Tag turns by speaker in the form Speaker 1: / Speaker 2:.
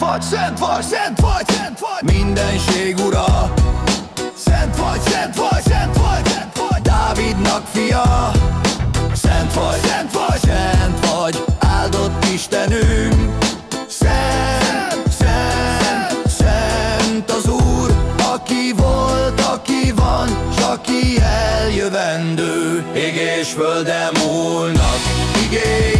Speaker 1: szent vagy, szent vagy Mindenség ura. Szent vagy, szent vagy, szent vagy, szent vagy. Dávidnak fia. Szent vagy, szent vagy, szent vagy. Áldott Istenünk. Szent, szent, szent az Úr Aki volt, aki van, aki eljövendő. Ég és földem múlnak, igéid